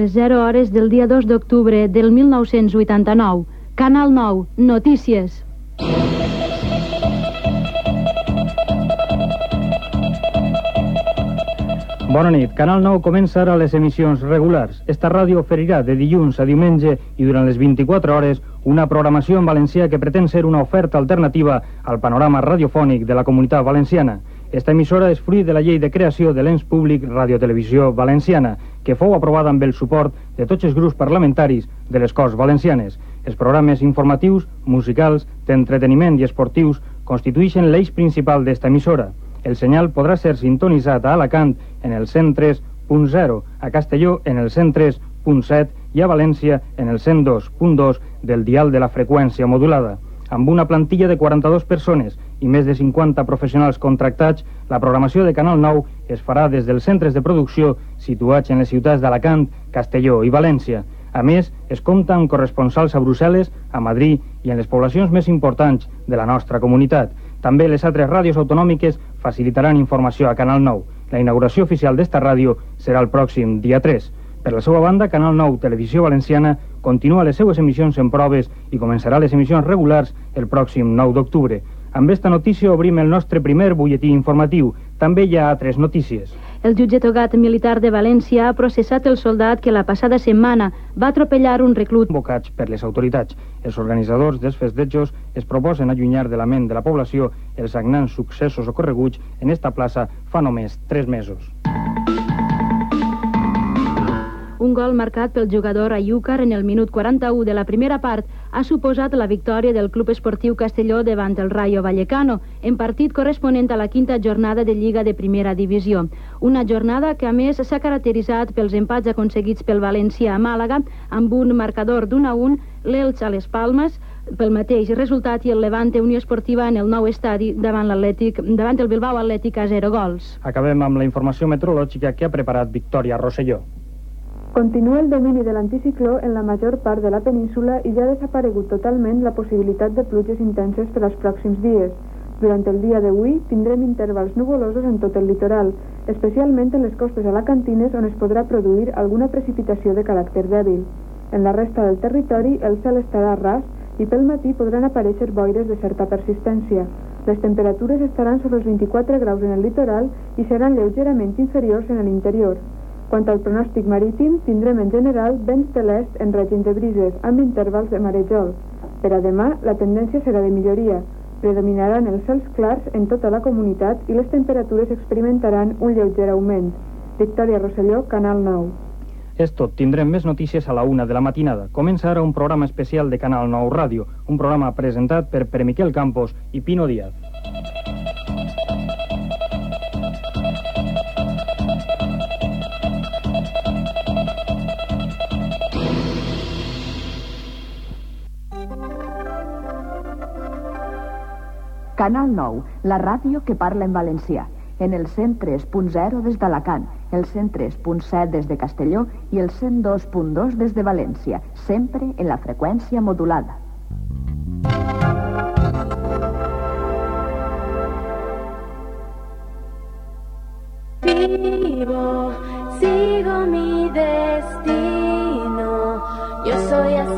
Les 0 hores del dia 2 d'octubre del 1989. Canal 9, notícies. Bona nit. Canal 9 comença ara les emissions regulars. Esta ràdio oferirà de dilluns a diumenge i durant les 24 hores una programació en valencià que pretén ser una oferta alternativa al panorama radiofònic de la comunitat valenciana. Esta emissora és fruit de la llei de creació de l'ens públic Radiotelevisió Valenciana, que fou aprovada amb el suport de tots els grups parlamentaris de les Corts Valencianes. Els programes informatius, musicals, d'entreteniment i esportius constitueixen l'eix principal d'esta emissora. El senyal podrà ser sintonitzat a Alacant en el 103.0, a Castelló en el 103.7 i a València en el 102.2 del dial de la freqüència modulada. Amb una plantilla de 42 persones i més de 50 professionals contractats, la programació de Canal 9 es farà des dels centres de producció situats en les ciutats d'Alacant, Castelló i València. A més, es compta amb corresponsals a Brussel·les, a Madrid i en les poblacions més importants de la nostra comunitat. També les altres ràdios autonòmiques facilitaran informació a Canal 9. La inauguració oficial d'esta ràdio serà el pròxim dia 3. Per la seva banda, Canal 9 Televisió Valenciana continua les seues emissions en proves i començarà les emissions regulars el pròxim 9 d'octubre. Amb esta notícia obrim el nostre primer butlletí informatiu. També hi ha altres notícies. El jutge Togat militar de València ha processat el soldat que la passada setmana va atropellar un reclut. Convocats per les autoritats. Els organitzadors dels festejos es proposen allunyar de la ment de la població els sagnants successos ocorreguts en esta plaça fa només tres mesos. Un gol marcat pel jugador Ayúcar en el minut 41 de la primera part ha suposat la victòria del Club Esportiu Castelló davant el Rayo Vallecano, en partit corresponent a la quinta jornada de Lliga de Primera Divisió. Una jornada que, a més, s'ha caracteritzat pels empats aconseguits pel València a Màlaga, amb un marcador d'un a un, l'Elx a les Palmes, pel mateix resultat i el Levante Unió Esportiva en el nou estadi davant l'Atlètic davant el Bilbao Atlètic a 0 gols. Acabem amb la informació meteorològica que ha preparat Victòria Rosselló. Continua el domini de l'anticicló en la major part de la península i ja ha desaparegut totalment la possibilitat de pluges intenses per als pròxims dies. Durant el dia d'avui tindrem intervals nuvolosos en tot el litoral, especialment en les costes alacantines on es podrà produir alguna precipitació de caràcter dèbil. En la resta del territori el cel estarà ras i pel matí podran aparèixer boires de certa persistència. Les temperatures estaran sobre els 24 graus en el litoral i seran lleugerament inferiors en l'interior. Quant al pronòstic marítim, tindrem en general vents de l'est en règim de brises, amb intervals de marejol. Per a demà, la tendència serà de milloria. Predominaran els cels clars en tota la comunitat i les temperatures experimentaran un lleuger augment. Victòria Rosselló, Canal 9. És tot. Tindrem més notícies a la una de la matinada. Comença ara un programa especial de Canal 9 Ràdio, un programa presentat per Pere Miquel Campos i Pino Díaz. Canal 9, la ràdio que parla en valencià, en el 103.0 des d'Alacant, el 103.7 des de Castelló i el 102.2 des de València, sempre en la freqüència modulada. Vivo, sigo mi destino, yo soy así,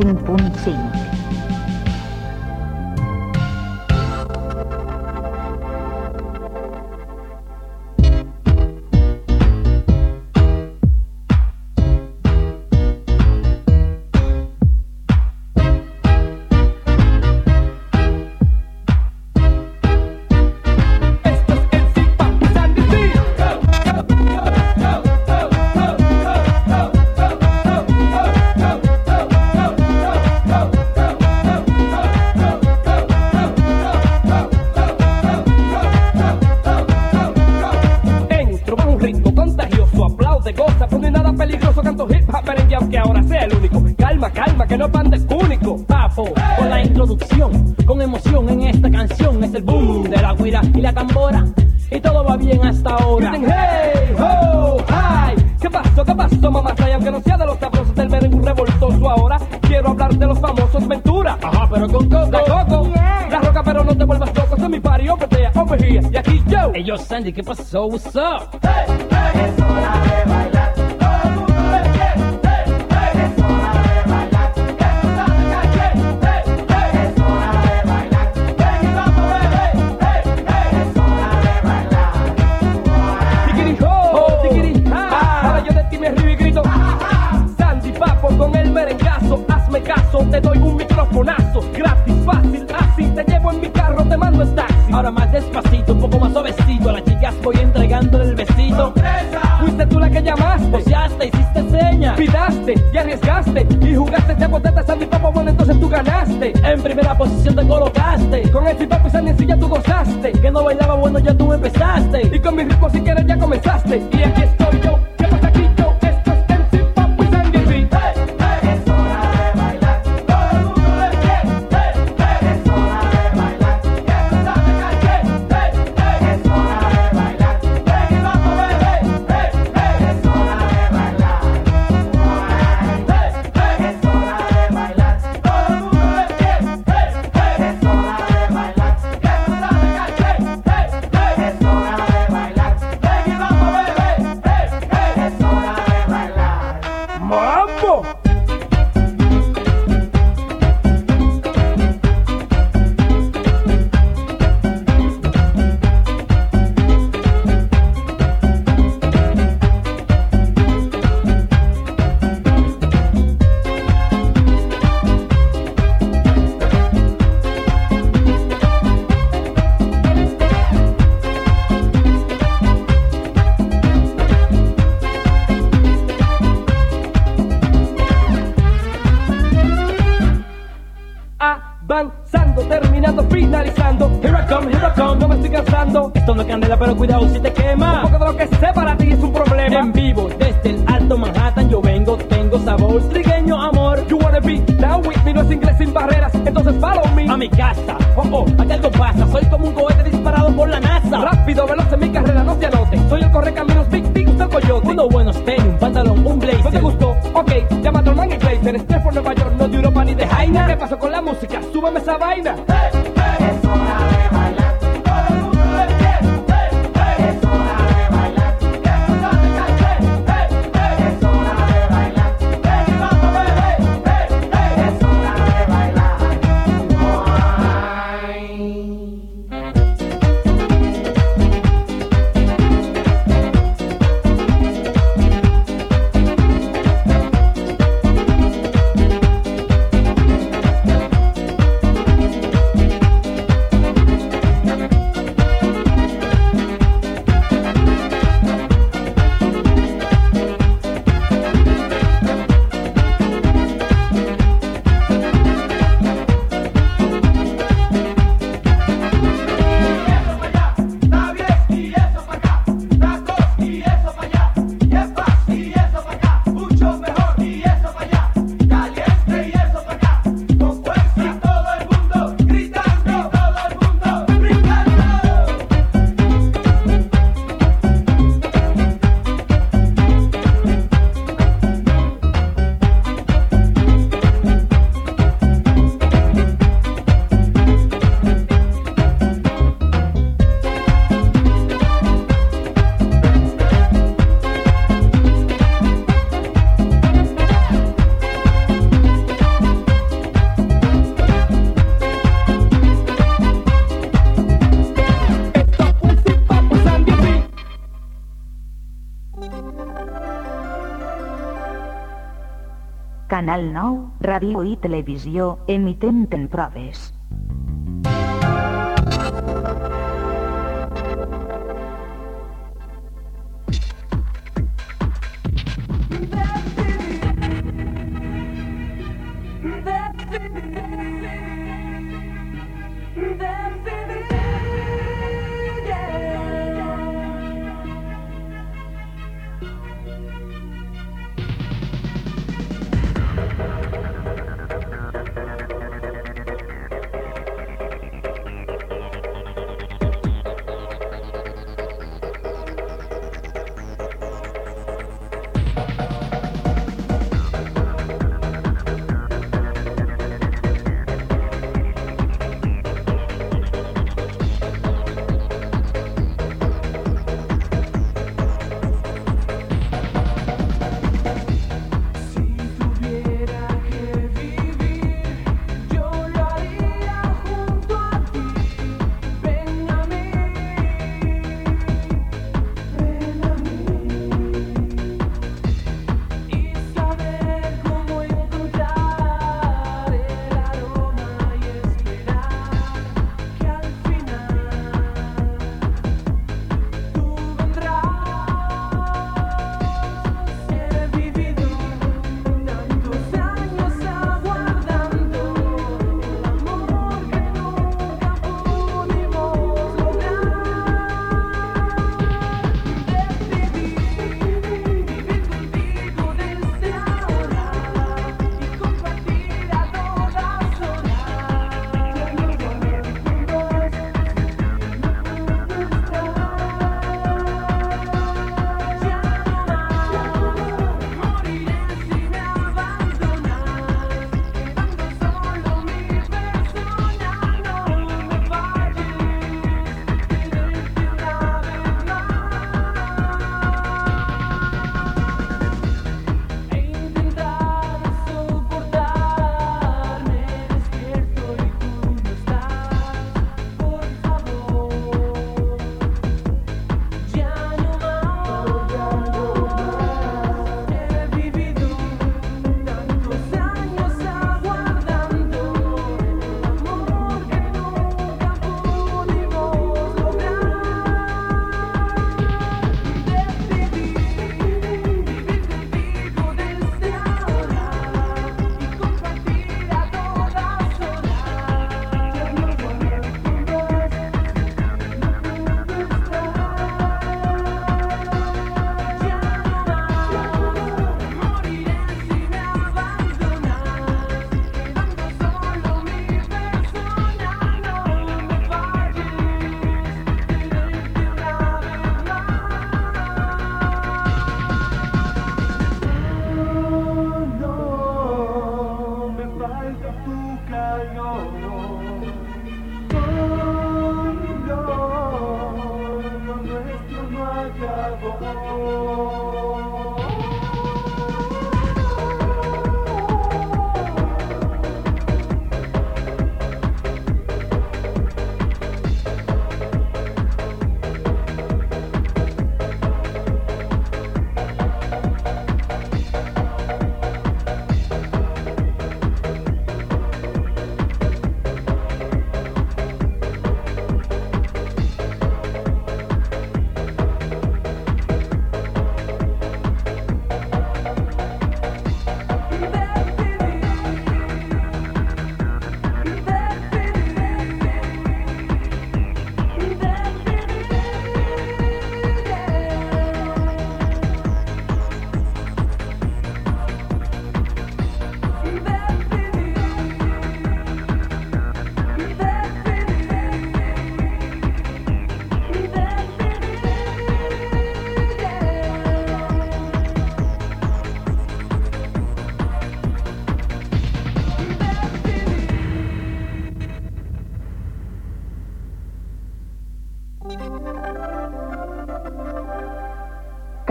en el no sea de los sabrosos del merengue un revoltoso ahora, quiero hablar de los famosos Ventura. Ajá, pero con coco. La coco, la roca, pero no te vuelvas loco. Soy mi party, over there, over here. Y aquí yo. Hey, yo, Sandy, ¿qué pasó? What's up? Tiquiri En primera posición te colocaste. Con el Sandy sí ya tú gozaste. Que no bailaba bueno, ya tú empezaste. Y con mi ritmo si quieres ya comenzaste. Cuidado si te Un quema. poco de lo que sé para ti es un problema. En vivo, desde el alto Manhattan, yo vengo, tengo sabor, trigueño amor. You wanna be down with me, no es inglés sin barreras, entonces follow me. A mi casa, oh oh, aquí algo pasa, soy como un cohete disparado por la NASA. Rápido, veloz en mi carrera, no se anote. Soy el correcaminos, Big Big del coyote. Unos buenos tenis, un pantalón, un ¿No te blazer. gustó? Ok, llama a tu man y Glazer. Estrés por Nueva York, no de Europa ni de Jaina. ¿Qué pasó con la música? Súbeme esa vaina. Canal 9, ràdio i televisió emitent en proves.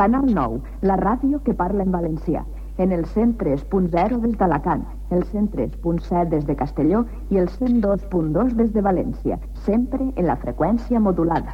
Canal 9, la ràdio que parla en valencià. En el 103.0 des d'Alacant, el 103.7 des de Castelló i el 102.2 des de València, sempre en la freqüència modulada.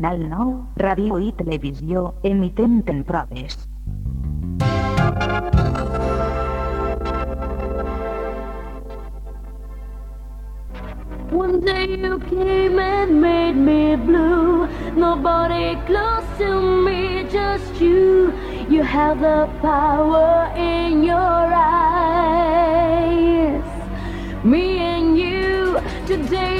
Canal Now, Radio i Televisió, emitent en proves. One day you came and made me blue. Nobody close to me, just you. You have the power in your eyes. Me and you today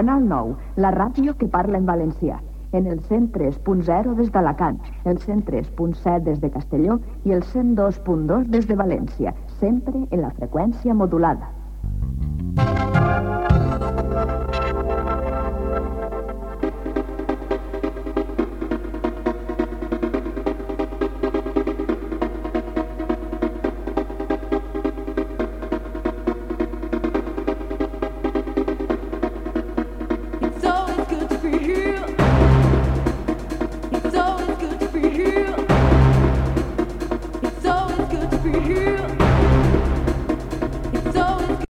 Canal 9, la ràdio que parla en valencià. En el 103.0 des d'Alacant, el 103.7 des de Castelló i el 102.2 des de València, sempre en la freqüència modulada.